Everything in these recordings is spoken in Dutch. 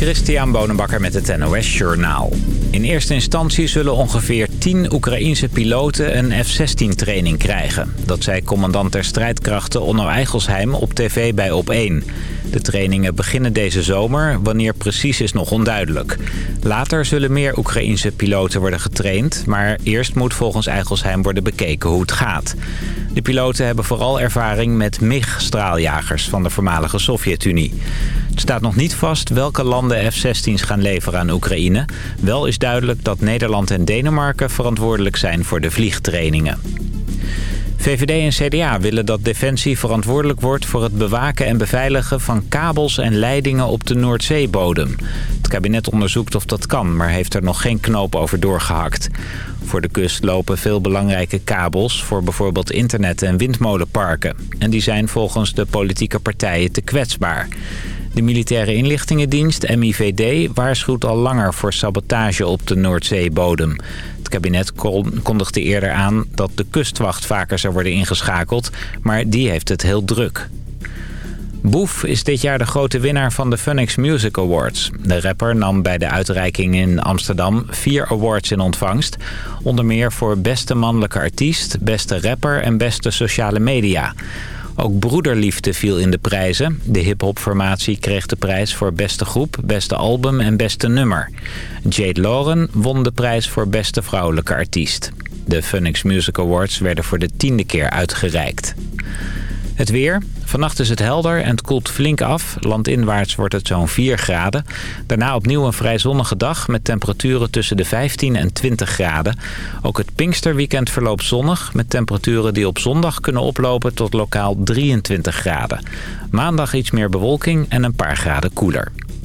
Christian Bonenbakker met het NOS Journaal. In eerste instantie zullen ongeveer 10 Oekraïense piloten een F-16 training krijgen. Dat zei commandant der strijdkrachten Onno Eigelsheim op tv bij Op1. De trainingen beginnen deze zomer, wanneer precies is nog onduidelijk. Later zullen meer Oekraïense piloten worden getraind... maar eerst moet volgens Eigelsheim worden bekeken hoe het gaat. De piloten hebben vooral ervaring met MiG-straaljagers van de voormalige Sovjet-Unie. Het staat nog niet vast welke landen F-16's gaan leveren aan Oekraïne. Wel is duidelijk dat Nederland en Denemarken verantwoordelijk zijn voor de vliegtrainingen. VVD en CDA willen dat Defensie verantwoordelijk wordt voor het bewaken en beveiligen van kabels en leidingen op de Noordzeebodem. Het kabinet onderzoekt of dat kan, maar heeft er nog geen knoop over doorgehakt. Voor de kust lopen veel belangrijke kabels voor bijvoorbeeld internet- en windmolenparken. En die zijn volgens de politieke partijen te kwetsbaar. De Militaire Inlichtingendienst, MIVD, waarschuwt al langer voor sabotage op de Noordzeebodem. Het kabinet kondigde eerder aan dat de kustwacht vaker zou worden ingeschakeld, maar die heeft het heel druk. Boef is dit jaar de grote winnaar van de Phoenix Music Awards. De rapper nam bij de uitreiking in Amsterdam vier awards in ontvangst. Onder meer voor beste mannelijke artiest, beste rapper en beste sociale media. Ook Broederliefde viel in de prijzen. De hiphopformatie kreeg de prijs voor beste groep, beste album en beste nummer. Jade Lauren won de prijs voor beste vrouwelijke artiest. De Phoenix Music Awards werden voor de tiende keer uitgereikt. Het weer. Vannacht is het helder en het koelt flink af. Landinwaarts wordt het zo'n 4 graden. Daarna opnieuw een vrij zonnige dag met temperaturen tussen de 15 en 20 graden. Ook het Pinksterweekend verloopt zonnig... met temperaturen die op zondag kunnen oplopen tot lokaal 23 graden. Maandag iets meer bewolking en een paar graden koeler.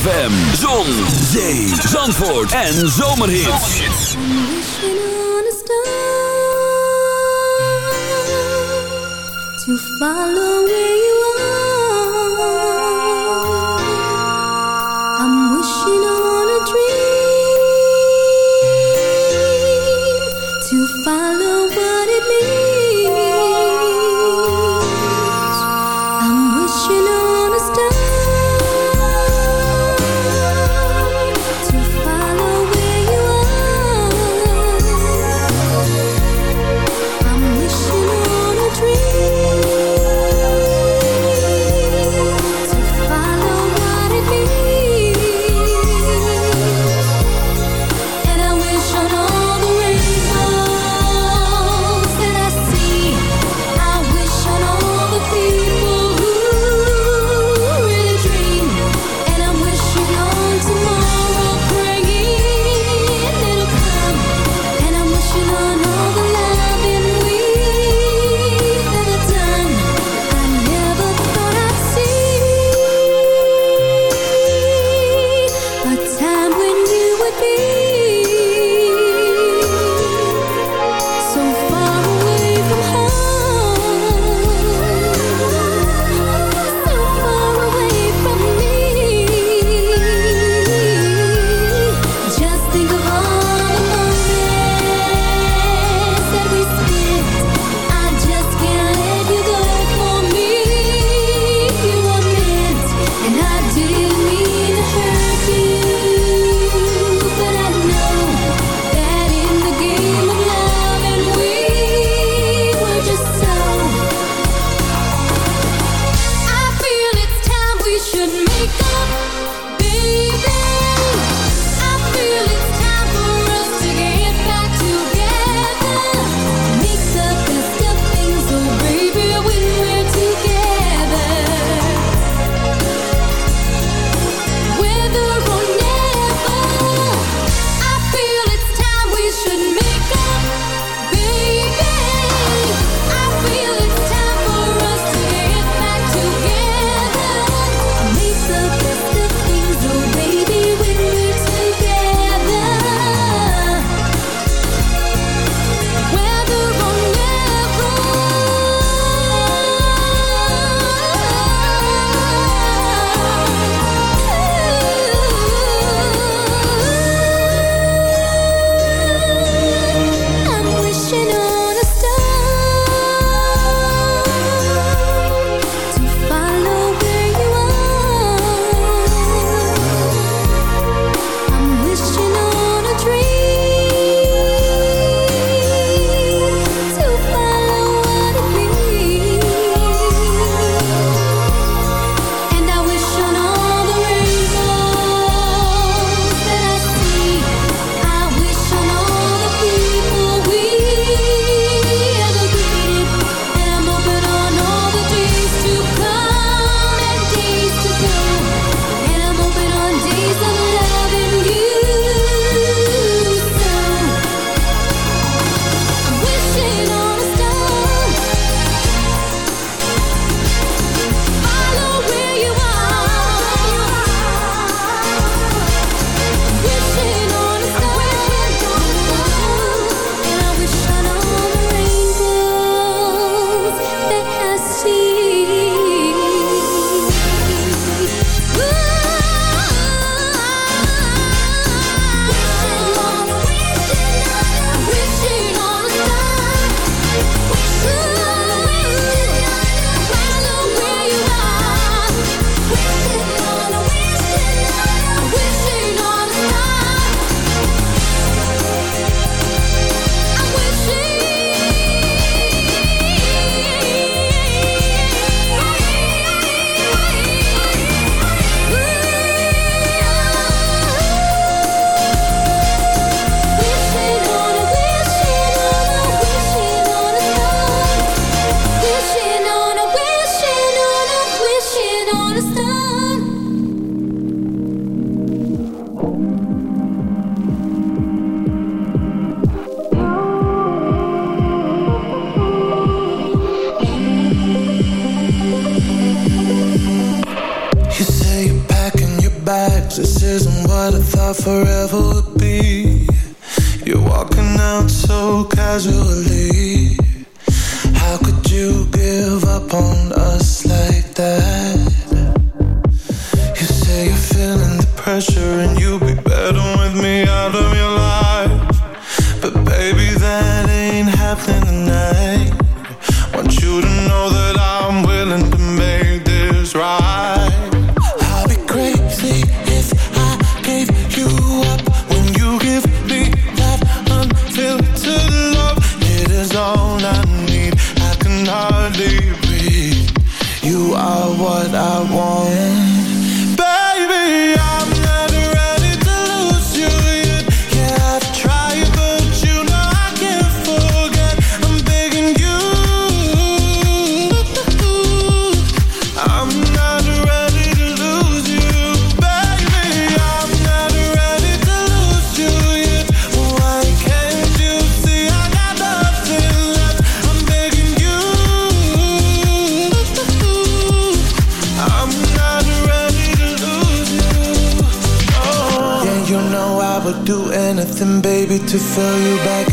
ZFM, zon, zee, zandvoort en zomerhits. To follow to feel you back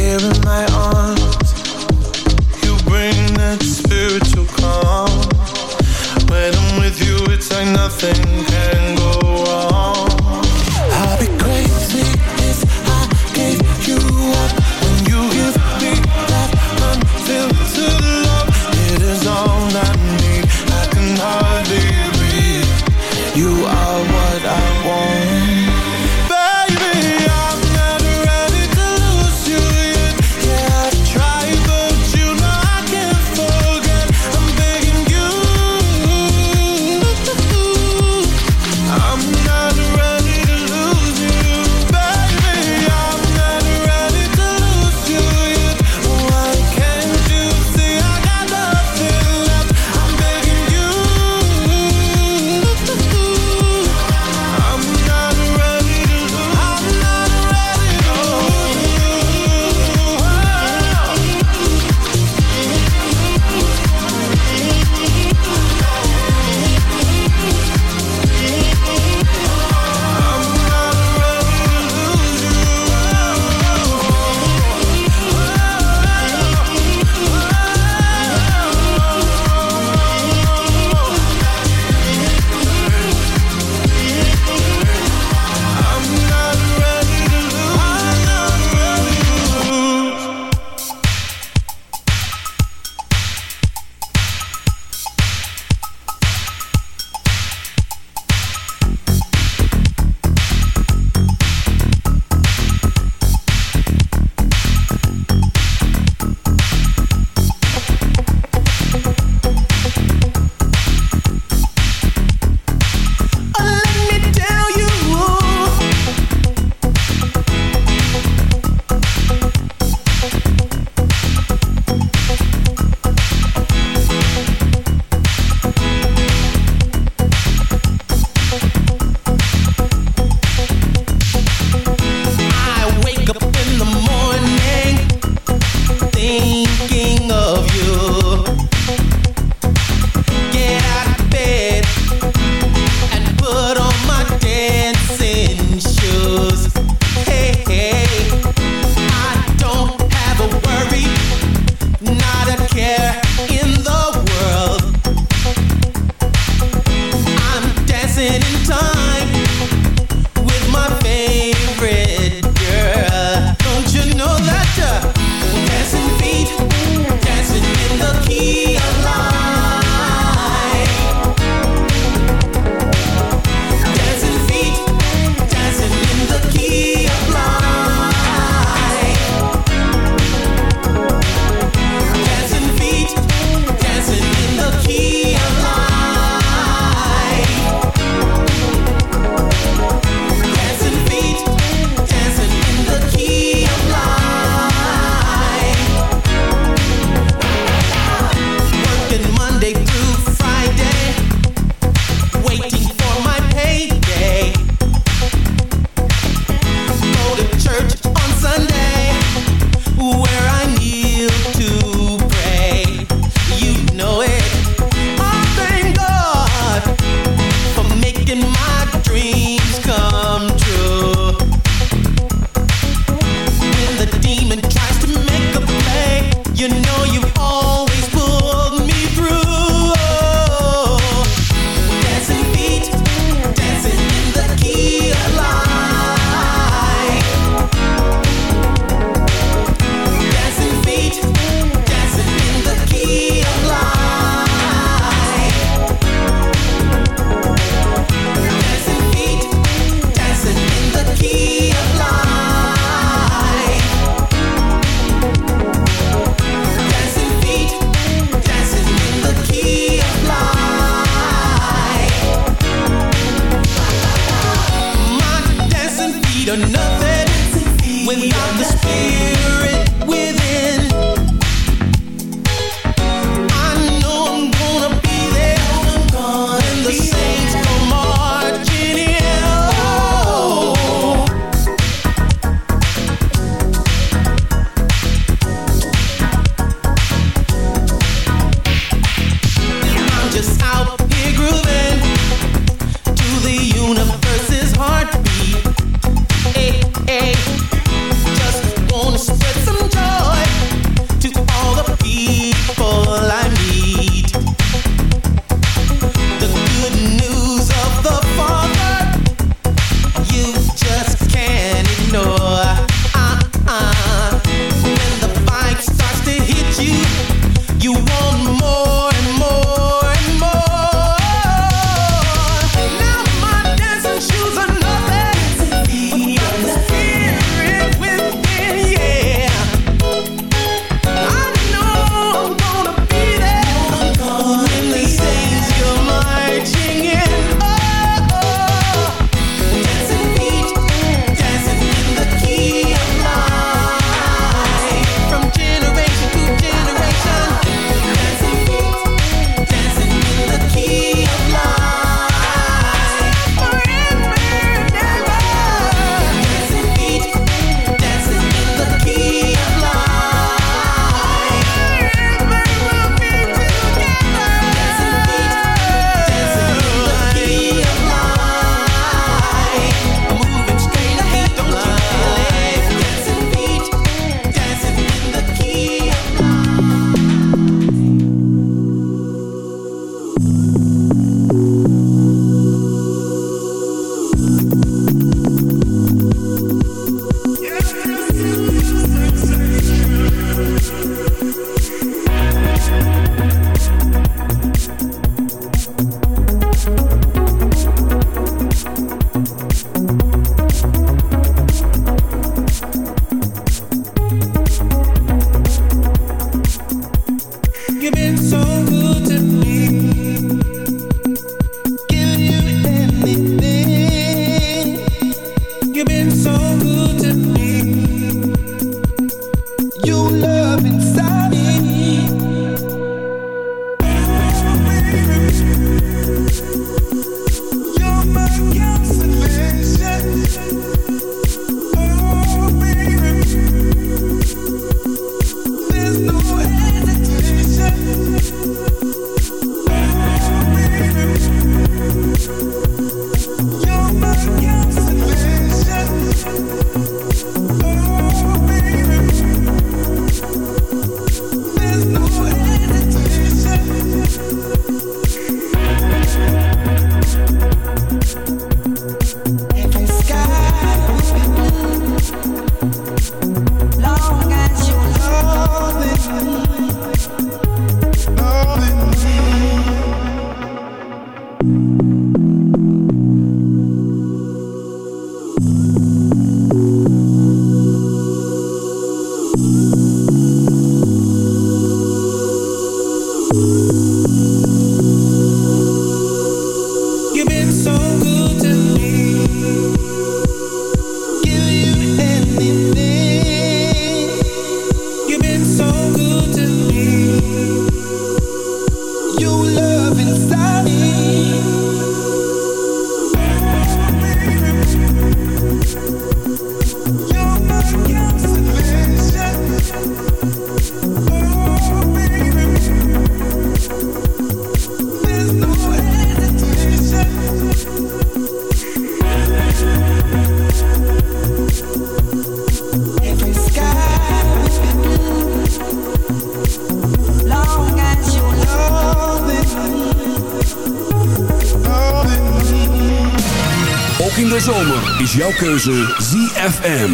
de zomer is jouw keuze ZFM.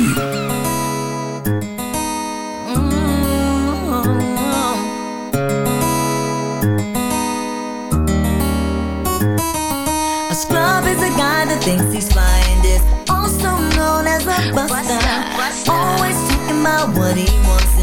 A scrub is a guy that thinks he's fine is also known as a buster. Always talking about what he wants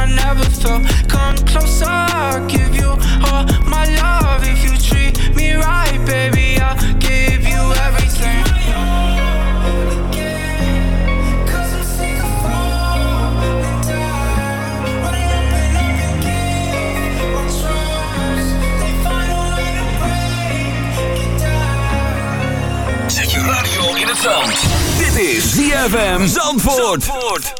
I never felt. Come closer, I'll give you all my love. If you treat me right, baby, I'll give you everything. is in zand. Dit is ZFM Zandvoort.